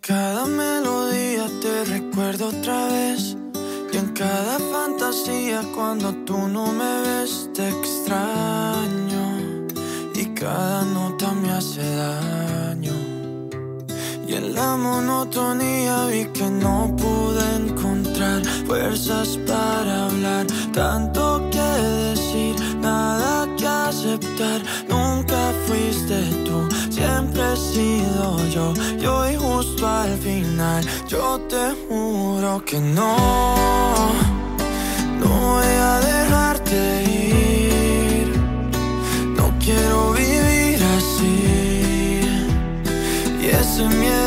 Cada melodía te recuerdo otra vez. Y en cada fantasía cuando tú no me ves te extraño. Y cada nota me hace daño. Y en la monotonía vi que no pude encontrar fuerzas para hablar. Tanto que decir, nada que aceptar. Nunca fuiste tú, siempre he sido yo. Y yo te juro que no. No voy a dejarte ir. No quiero vivir así. Y ese miedo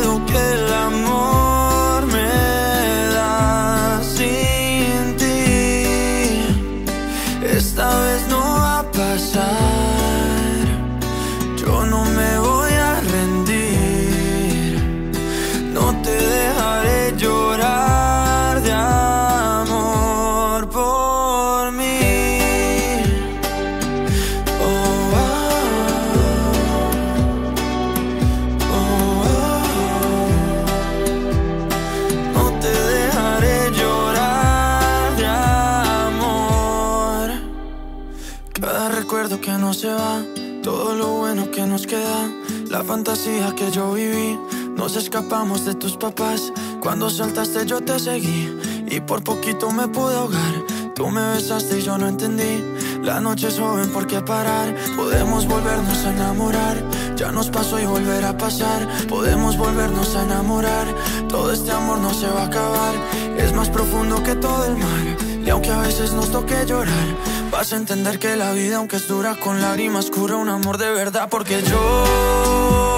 Que no se va, todo lo bueno que nos queda, la fantasía que yo viví. Nos escapamos de tus papás. Cuando saltaste yo te seguí y por poquito me pude ahogar. Tú me besaste y yo no entendí. La noche es joven, ¿por qué parar? Podemos volvernos a enamorar. Ya nos pasó y volverá a pasar. Podemos volvernos a enamorar. Todo este amor no se va a acabar. Es más profundo que todo el mar. Y aunque a veces nos toque llorar, vas a entender que la vida, aunque es dura, con lágrimas cura un amor de verdad. Porque yo